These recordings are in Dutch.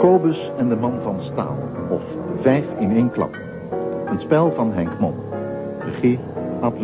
Kobus en de man van staal, of Vijf in één klap. Een spel van Henk Mom. Regie Ad.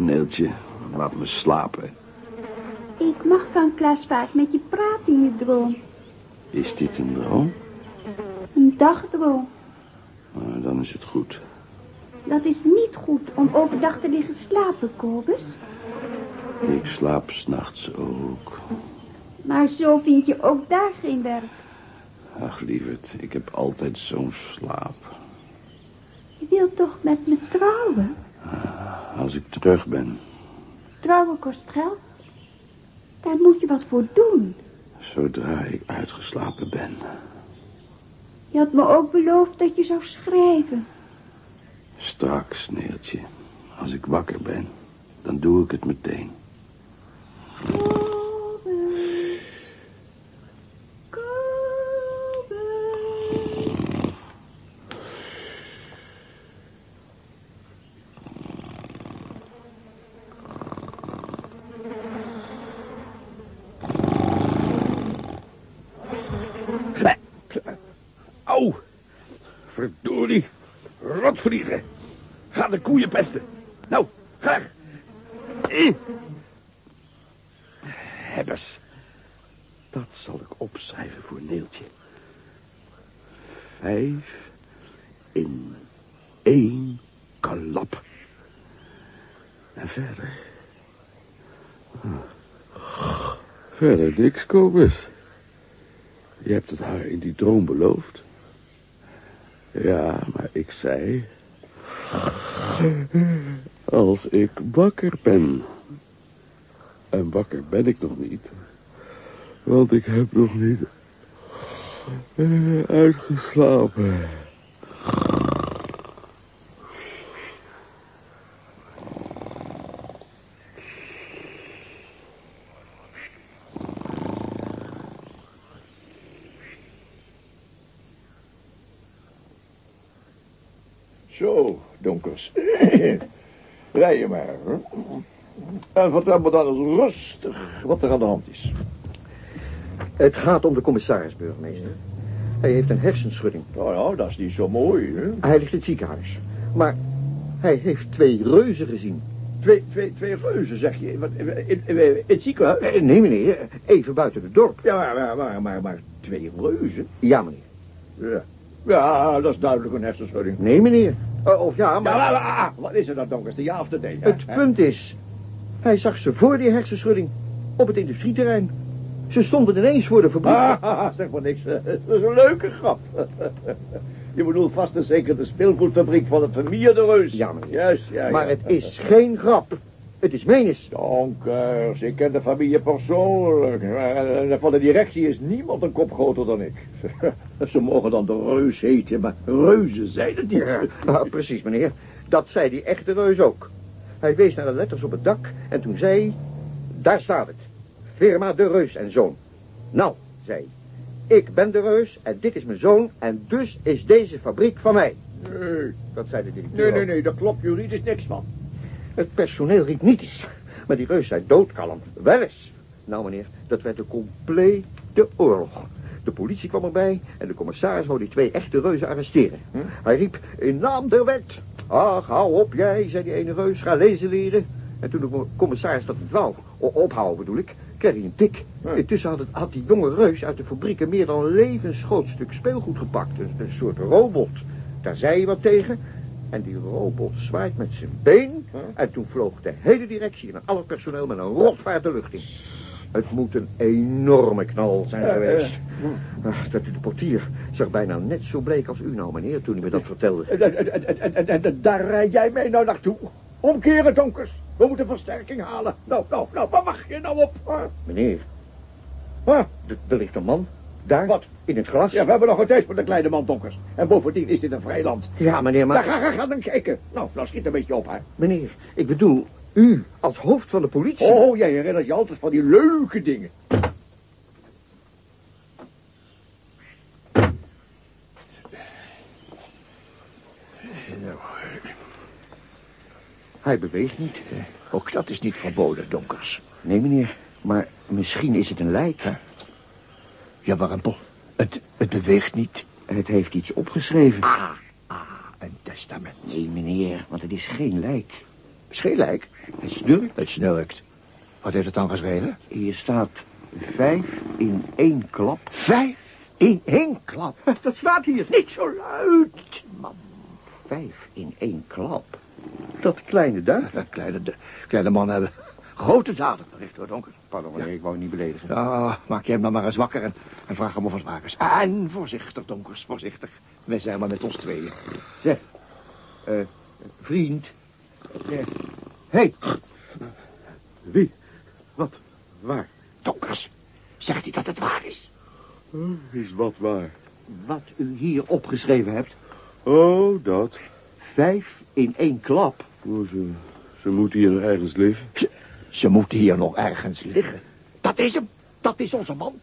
Neeltje, laat me slapen. Ik mag van Klaas vaak met je praten in je droom. Is dit een droom? Een dagdroom. Nou, dan is het goed. Dat is niet goed om overdag te liggen slapen, Kobus. Ik slaap s'nachts ook. Maar zo vind je ook daar geen werk. Ach, lieverd, ik heb altijd zo'n slaap. Je wilt toch met me trouwen? Als ik terug ben, Trouwen kost geld. Daar moet je wat voor doen. zodra ik uitgeslapen ben. Je had me ook beloofd dat je zou schrijven. Straks, Neeltje, als ik wakker ben, dan doe ik het meteen. Kobus. Kobus. Au! Verdorie. Rotvliegen. Ga de koeien pesten. Nou, ga. Eh. Dat zal ik opschrijven voor Neeltje. Vijf in één klap. En verder. Verder niks, Kobus. Je hebt het haar in die droom beloofd. Ja, maar ik zei... Als ik wakker ben. En wakker ben ik nog niet. Want ik heb nog niet... eh, uitgeslapen. Zo, donkers. Rij je maar. hè. En vertel me dan eens rustig wat er aan de hand is. Het gaat om de commissaris, burgemeester. Hij heeft een hersenschudding. Nou, nou, dat is niet zo mooi, hè? Hij ligt in het ziekenhuis. Maar hij heeft twee reuzen gezien. Twee, twee, twee reuzen, zeg je. Wat, in, het ziekenhuis? Eh, Nee, meneer. Even buiten het dorp. Ja, maar, maar, maar, maar, maar twee reuzen? Ja, meneer. Ja. Ja, dat is duidelijk een hersenschudding. Nee, meneer. Oh, of ja, maar... Ja, maar, maar, wat is er dan, donkers? De ja of de nee? hè? Het punt is... Hij zag ze voor die hersenschudding. Op het industrieterrein. Ze stonden ineens voor de fabriek. Ah, zeg maar niks. Dat is een leuke grap. Je bedoelt vast en zeker de speelgoedfabriek van het familie de Reus. Ja, meneer. Juist, ja, maar ja. het is geen grap. Het is menis. Donkers, ik ken de familie persoonlijk. En van de directie is niemand een kop groter dan ik. Ze mogen dan de Reus heten, maar reuzen zijn het niet. Precies, meneer. Dat zei die echte reus ook. Hij wees naar de letters op het dak en toen zei. Daar staat het. Firma de Reus en Zoon. Nou, zei hij. Ik ben de Reus en dit is mijn zoon en dus is deze fabriek van mij. Nee, Dat zei de directeur nee, nee, nee, daar klopt juridisch niks van. Het personeel riep niet eens. Maar die reus zei doodkalm. Wel eens. Nou, meneer, dat werd een complete oorlog. De politie kwam erbij en de commissaris wou die twee echte reuzen arresteren. Hij riep, in naam der wet. Ach, hou op jij, zei die ene reus, ga lezen leren. En toen de commissaris dat niet wou, ophouden bedoel ik, kreeg hij een tik. Intussen had, het, had die jonge reus uit de fabriek een meer dan levensgroot stuk speelgoed gepakt. Een, een soort robot. Daar zei hij wat tegen. En die robot zwaait met zijn been. En toen vloog de hele directie en al het personeel met een rotvaart de lucht in. Het moet een enorme knal zijn geweest. Ach, dat de portier zag bijna net zo bleek als u nou, meneer, toen u me dat vertelde. En, en, en, en, en, en, en daar rij jij mee nou naartoe. Omkeren, donkers. We moeten versterking halen. Nou, nou, nou, waar wacht je nou op? Meneer, Ah, er ligt een man. Daar, Wat? in het glas. Ja, we hebben nog een tijd voor de kleine man, donkers. En bovendien is dit een vrij land. Ja, meneer, Maar maar... ga, ga, ga dan kijken. Nou, nou schiet een beetje op, hè. Meneer, ik bedoel, u als hoofd van de politie. Oh, jij herinnert je altijd van die leuke dingen. Hij beweegt niet. Ook dat is niet verboden, donkers. Nee, meneer, maar misschien is het een lijk. Ja, warempel. Het, het beweegt niet. Het heeft iets opgeschreven. Ah, ah, een testament. Nee, meneer, want het is geen lijk. Is geen lijk? Het snurkt. Het snurkt. Wat heeft het dan geschreven? Hier staat vijf in één klap. Vijf in één klap? Dat staat hier. Niet zo luid, man. Vijf in één klap. Dat kleine duif. Dat kleine, du- kleine man hebben grote daden verricht, hoor, donker. Pardon, meneer, ik wou niet beledigen. Maak jij hem dan maar eens wakker en, en vraag hem of het waar is. En voorzichtig, donkers, voorzichtig. Wij zijn maar met ons tweeën. Zeg, eh, vriend. Hé, hey, Wie? Wat? Waar? donkers. Zegt hij dat het waar is? Is wat waar? Wat u hier opgeschreven hebt. Oh, dat. Vijf in één klap. Oh, ze, ze moeten hier nog ergens liggen. Ze, ze moeten hier nog ergens liggen. Dat is hem. Dat is onze man.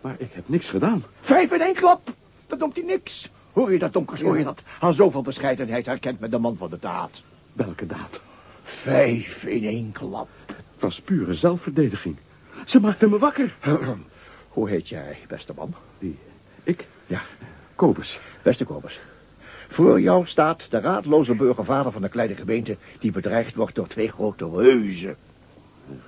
Maar ik heb niks gedaan. Vijf in één klap. Dat doet hij niks. Hoor je dat, donkers, hoor je dat? Aan zoveel bescheidenheid herkent men de man van de daad. Welke daad? Vijf in één klap. Het was pure zelfverdediging. Ze maakten me wakker. Hoe heet jij, beste man? Wie? Ik? Ja, Kobus. beste Kobus. Voor jou staat de raadloze burgervader van de kleine gemeente... die bedreigd wordt door twee grote reuzen.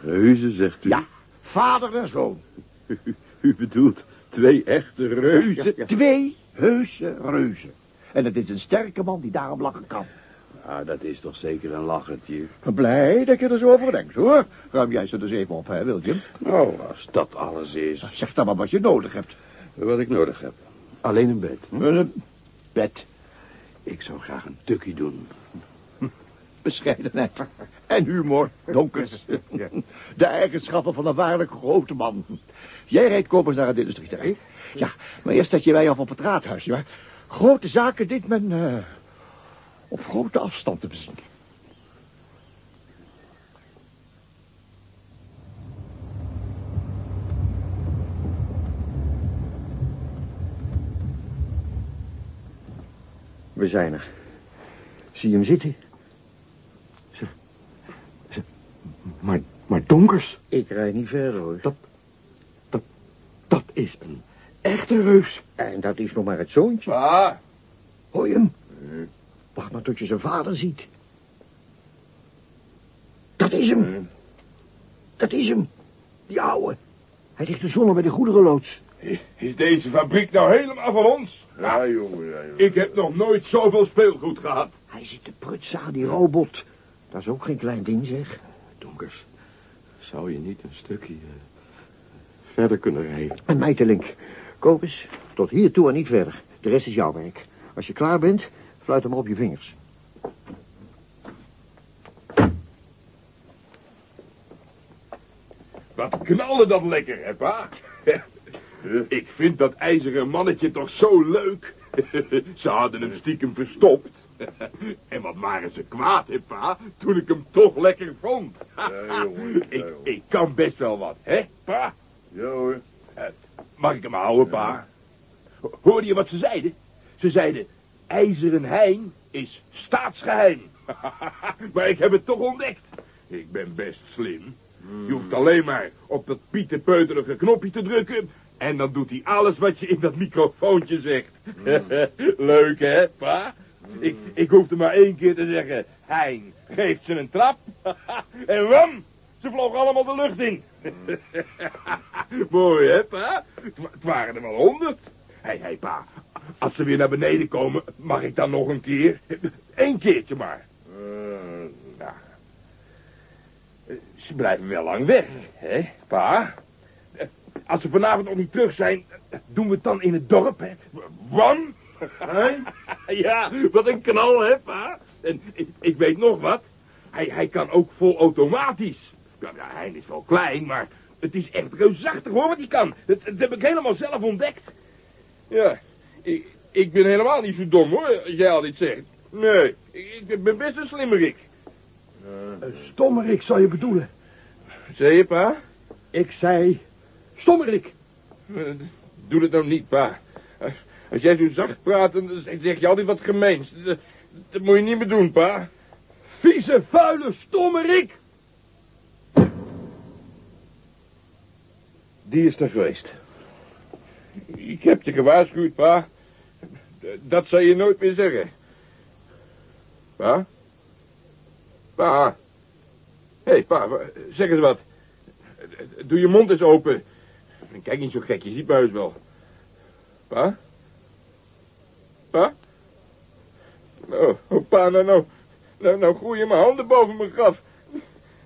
Reuzen, zegt u? Ja, vader en zoon. U, u bedoelt twee echte reuzen? Twee heuse reuzen. En het is een sterke man die daarom lachen kan. Ah, dat is toch zeker een lachertje. Blij dat je er zo over denkt, hoor. Ruim jij ze dus even op, hè, William? Nou, als dat alles is. Zeg dan maar wat je nodig hebt. Wat ik nodig heb. Alleen een bed. hm? Een bed, Ik zou graag een tukkie doen. bescheidenheid en humor, donkers. De eigenschappen van een waarlijk grote man. Jij rijdt kopers naar het industrieterrein. Ja, maar eerst zet je wij af op het raadhuis, ja. Grote zaken dit men eh, op grote afstand te bezien. We zijn er. Zie je hem zitten? Maar, maar donkers, Ik rijd niet verder, hoor. dat, dat, dat is een echte reus. En dat is nog maar het zoontje. Pa, Hoor je hem? Wacht maar tot je zijn vader ziet. Dat is hem. Dat is hem. Die ouwe. Hij ligt te zonnen bij de goederenloods. is deze fabriek nou helemaal van ons? Ja, jongen, ja, jongen. Ik heb nog nooit zoveel speelgoed gehad. Hij zit te prutsen aan die robot. Dat is ook geen klein ding, zeg. Donkers, zou je niet een stukje eh, verder kunnen rijden? En mij te link. Kobus, tot hier toe en niet verder. De rest is jouw werk. Als je klaar bent, fluit hem op je vingers. Wat knalde dat lekker, hè, pa? Ik vind dat ijzeren mannetje toch zo leuk. Ze hadden hem stiekem verstopt. En wat waren ze kwaad, hè, pa, toen ik hem toch lekker vond. jongen, ja, Ik, ik kan best wel wat, hè, pa? Ja hoor. Eh, Mag ik hem houden, pa? Ho- Hoorde je wat ze zeiden? Ze zeiden, ijzeren hein is staatsgeheim. maar ik heb het toch ontdekt. Ik ben best slim. Je hoeft alleen maar op dat pieterpeuterige knopje te drukken... en dan doet hij alles wat je in dat microfoontje zegt. Leuk, hè, pa? Ik, ik hoefde maar één keer te zeggen... Hein, geeft ze een trap. en wam, ze vlogen allemaal de lucht in. Mooi, hè, pa? Het wa- Het waren er wel honderd. Hé, hey, hey, pa. Als ze weer naar beneden komen, mag ik dan nog een keer? Eén keertje maar. Nou. Ze blijven wel lang weg, hè, pa? Als ze vanavond nog niet terug zijn, doen we het dan in het dorp, hè? Wan? ja, wat een knal, hè, pa? En ik, ik weet nog wat. Hij, hij kan ook vol automatisch. Ja, ja, hij is wel klein, maar Het is echt reusachtig hoor wat hij kan. Dat, dat heb ik helemaal zelf ontdekt. Ja, ik, ik ben helemaal niet zo dom hoor, als jij al dit zegt. Nee, ik, ben best een slimmerik. Een stommerik zou je bedoelen. Zeg je, pa? Ik zei... Stommerik. Eh, Doe het nou niet, pa. Als, jij zo zacht praat, dan zeg zeg je altijd wat gemeens. Dat, dat moet je niet meer doen, pa. Vieze, vuile, stommerik. Die is er geweest. Ik heb je gewaarschuwd, pa. Dat zal je nooit meer zeggen. Pa? Pa? Hé, hey, pa, zeg eens wat. Doe je mond eens open. Kijk niet zo gek, je ziet me heus wel. Pa? Pa? Oh, oh pa, nou, nou, nou, nou groeien mijn handen boven mijn graf.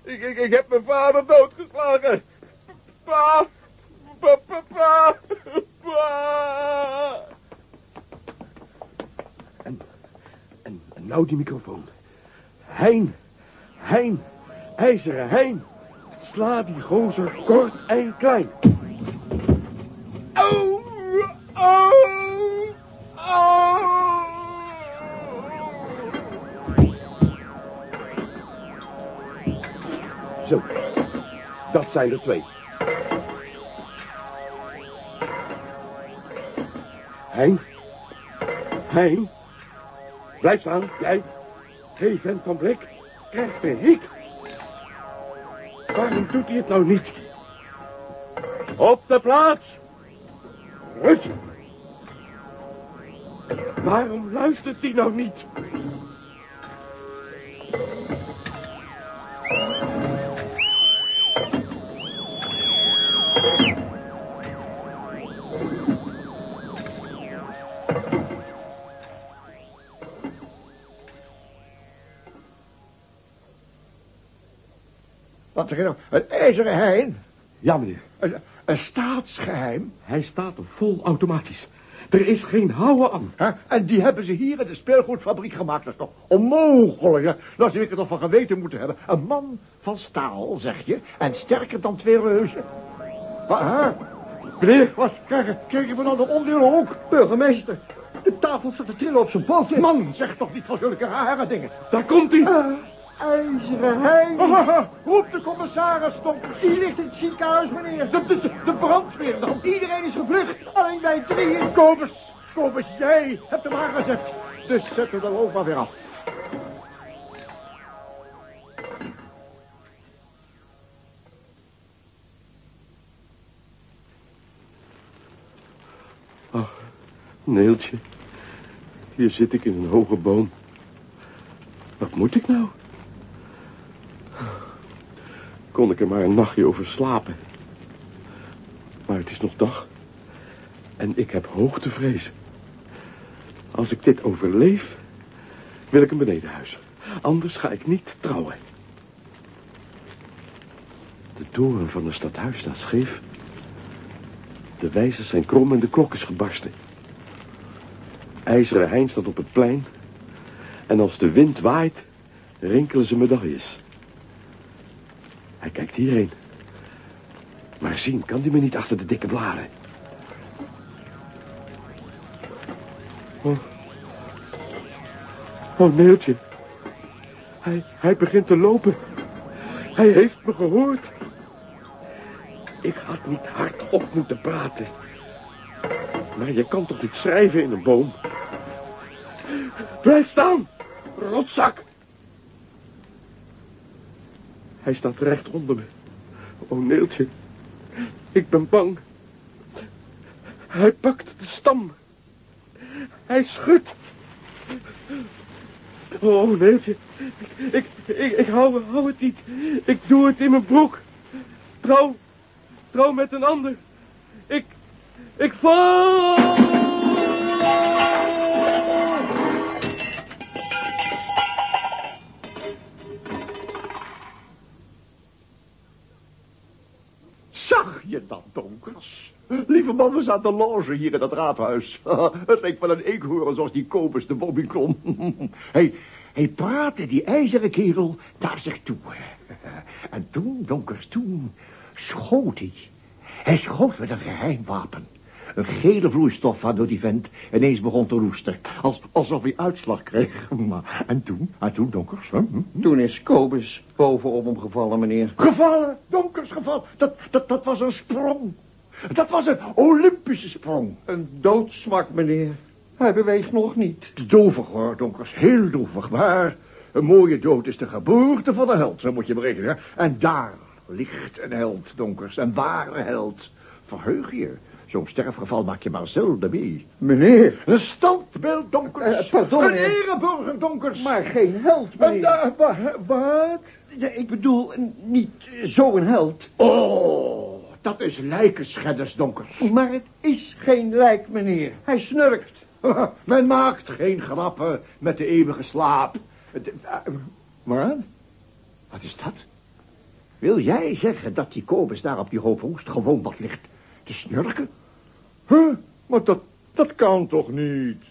Ik, ik, ik heb mijn vader doodgeslagen. Pa! Pa, pa, pa! En, en nou die microfoon. Hein, Hein, ijzeren Hein. Sla die gozer kort en klein. Zo, dat zijn er twee. Hein, Hein. Blijf staan, jij. Twee vent van blik. Krijgt de hik. Waarom doet hij het nou niet? Op de plaats. Rust. Waarom luistert hij nou niet? Je nou? Een ijzeren hein? Ja, meneer. Een, een staatsgeheim? Hij staat vol automatisch. Er is geen houden aan. Hè? En die hebben ze hier in de speelgoedfabriek gemaakt. Dat is toch onmogelijk, hè? Nou, zou ik er toch van geweten moeten hebben. Een man van staal, zeg je, en sterker dan twee reuzen. Wat, hè? Meneer, wat krijgen, krijgen we nou de ook? Burgemeester, de tafel staat te trillen op zijn poten. Man, zeg toch niet van zulke rare dingen. Daar komt hij. Uh, ijzeren hein. Oh, oh, oh, roep de commissaris, Stomp. Die ligt in het ziekenhuis, meneer. De, de, de brandweer dan. Iedereen is gevlucht. Alleen wij drieën. Kobus, Kobus, jij hebt hem aangezet. Dus zet hem dan ook maar weer af. Ach, Neeltje. Hier zit ik in een hoge boom. Wat moet ik nou? Kon ik er maar een nachtje over slapen. Maar het is nog dag. En ik heb hoogtevrees. Als ik dit overleef, wil ik een benedenhuis. Anders ga ik niet trouwen. De toren van het stadhuis staat scheef. De wijzers zijn krom en de klok is gebarsten. IJzeren Hein staat op het plein. En als de wind waait, rinkelen ze medailles. Hij kijkt hierheen. Maar zien kan hij me niet achter de dikke blaren. Oh, oh Neeltje. Hij, hij begint te lopen. Hij heeft me gehoord. Ik had niet hardop moeten praten. Maar je kan toch niet schrijven in een boom? Blijf staan, rotzak! Hij staat recht onder me. O, Neeltje, ik ben bang. Hij pakt de stam. Hij schudt. Oh, Neeltje, ik, ik, ik hou, hou het niet. Ik doe het in mijn broek. Trouw, trouw met een ander. Ik, ik val! Lieve man, we zaten loge hier in dat raadhuis. Het leek wel een eekhoorn zoals die Kobus de Bobbyklom. Hij, hij praatte die ijzeren kerel naar zich toe. En toen, Donkers, toen... Schoot hij? Hij schoot met een geheim wapen. Een gele vloeistof waardoor die vent ineens begon te roesten. Als, alsof hij uitslag kreeg. En toen, en toen, donkers. Hè? Hm? Toen is Kobus bovenop hem gevallen, meneer. Gevallen, donkers gevallen. Dat, dat, dat was een sprong. Dat was een Olympische sprong. Een doodsmak, meneer. Hij beweegt nog niet. Dovig hoor, donkers, heel dovig. Maar een mooie dood is de geboorte van een held, zo moet je berekenen. Hè? En daar ligt een held, donkers, een ware held. Verheug je. Zo'n sterfgeval maak je maar zelden mee. Meneer. Een standbeeld, donkers. Eh, pardon, Een ereburger, donkers. Maar geen held, En meneer. daar, wa- wat? Ja, ik bedoel, niet zo'n held. Oh, dat is lijkenschedders, donkers. Maar het is geen lijk, meneer. Hij snurkt. Men maakt geen grappen met de eeuwige slaap. Het- eh? Wat is dat? Wil jij zeggen dat die Kobus daar op die hoop hoest gewoon wat ligt te snurken? Huh? Maar dat, dat kan toch niet?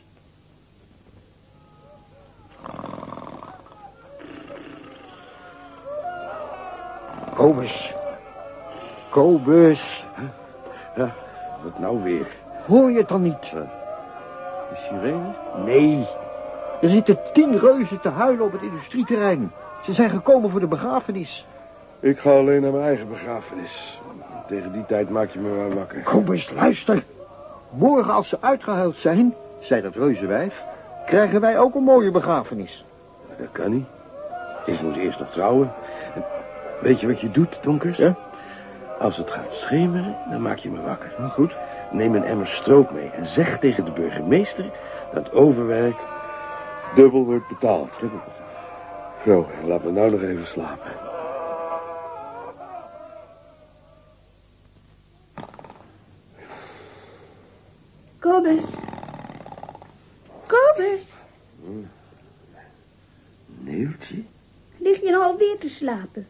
Kobus. Kobus. Ja, wat nou weer? Hoor je het dan niet? De sirene? Nee. Er zitten tien reuzen te huilen op het industrieterrein. Ze zijn gekomen voor de begrafenis. Ik ga alleen naar mijn eigen begrafenis. Tegen die tijd maak je me maar wakker. Kobus, luister. Morgen als ze uitgehuild zijn, zei dat reuzenwijf, krijgen wij ook een mooie begrafenis. Dat kan niet. Ik moet eerst nog trouwen. En Weet je wat je doet, Donkers? Ja? Als het gaat schemeren, dan maak je me wakker. Nou, goed. Neem een emmer stroop mee en zeg tegen de burgemeester dat overwerk dubbel wordt betaald. Zo, laat me nou nog even slapen. Kobus. Kobus, Neeltje, lig je nou alweer te slapen?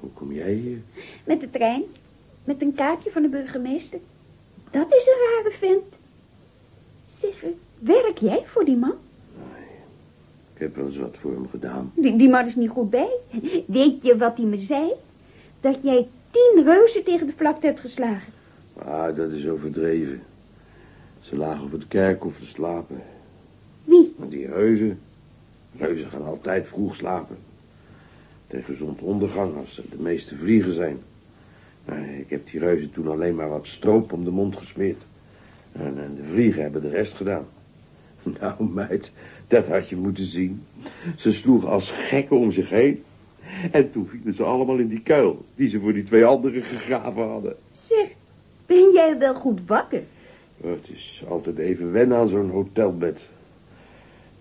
hoe kom jij hier? Met de trein? Met een kaartje van de burgemeester? Dat is een rare vent. Eh, werk jij voor die man? Ik heb wel eens wat voor hem gedaan. Die, die man is niet goed bij. Weet je wat hij me zei? Dat jij tien reuzen tegen de vlakte hebt geslagen. Ah, dat is overdreven. Ze lagen op het kerkhof te slapen. Wie? Die reuzen, reuzen gaan altijd vroeg slapen. Tegen zonsondergang als ze de meeste vliegen zijn. Ik heb die reuzen toen alleen maar wat stroop om de mond gesmeerd. En, en de vliegen hebben de rest gedaan. Nou, meid, dat had je moeten zien. Ze sloegen als gekken om zich heen. En toen vielen ze allemaal in die kuil die ze voor die twee anderen gegraven hadden. Zeg, ben jij wel goed wakker? Oh, Het is altijd even wennen aan zo'n hotelbed.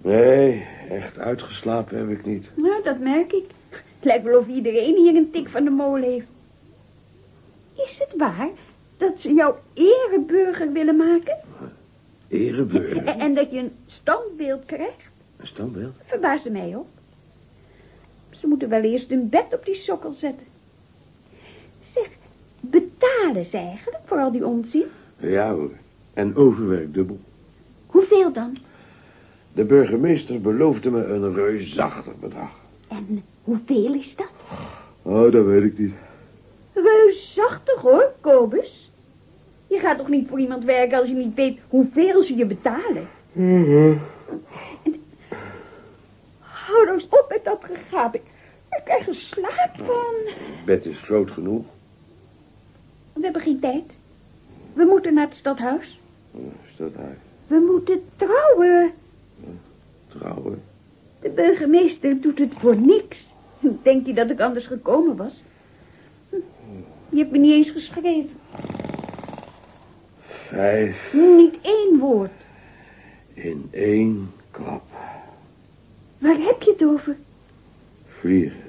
Nee, echt uitgeslapen heb ik niet. Nou, dat merk ik. Het lijkt wel of iedereen hier een tik van de molen heeft. Is het waar dat ze jou ereburger willen maken? Ereburger. En, en dat je een standbeeld krijgt? Een standbeeld? Verbaasde mij op. Ze moeten wel eerst een bed op die sokkel zetten. Zeg, betalen ze eigenlijk voor al die onzin? Ja hoor. En overwerk dubbel. Hoeveel dan? De burgemeester beloofde me een reusachtig bedrag. En hoeveel is dat? Oh, dat weet ik niet. Reusachtig hoor, Kobus. Je gaat toch niet voor iemand werken als je niet weet hoeveel ze je betalen? En- Hou nou eens op met dat gegaap. Ik, ik krijg er slaap van. Het bed is groot genoeg. We hebben geen tijd. We moeten naar het stadhuis. Oh, Is dat hij? We moeten trouwen. Trouwen? De burgemeester doet het voor niks. Denkt hij dat ik anders gekomen was? Je hebt me niet eens geschreven. Vijf Niet één woord. in één klap. Waar heb je het over? Vliegen.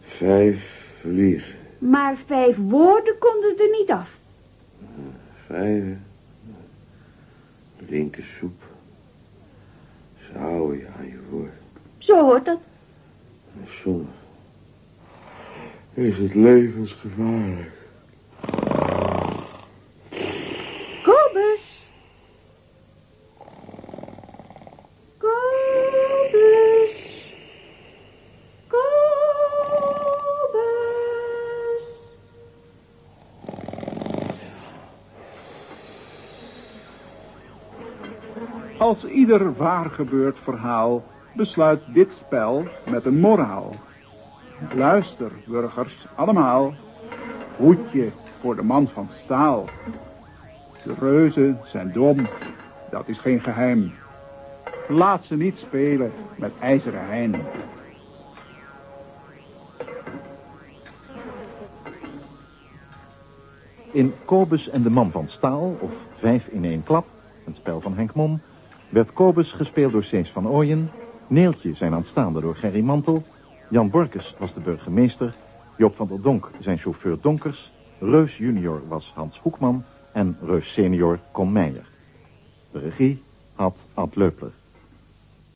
Vijf vliegen. Maar vijf woorden konden er niet af. Vijf. Linkersoep. Ze houden je aan je woord. Zo hoort dat. Soms is het levensgevaarlijk. Kobus! Kobus! Kobus! Als ieder waar gebeurd verhaal besluit dit spel met een moraal. Luister, burgers, allemaal. Hoedje voor de man van staal. De reuzen zijn dom, dat is geen geheim. Laat ze niet spelen met ijzeren hein. In Kobus en de man van staal, of Vijf in één klap, een spel van Henk Mom, werd Kobus gespeeld door Cees van Ooyen, Neeltje zijn aanstaande door Gerry Mantel, Jan Borkes was de burgemeester, Joop van der Donk zijn chauffeur Donkers, Reus junior was Hans Hoekman en Reus senior Con Meijer. De regie had Ad Leupler.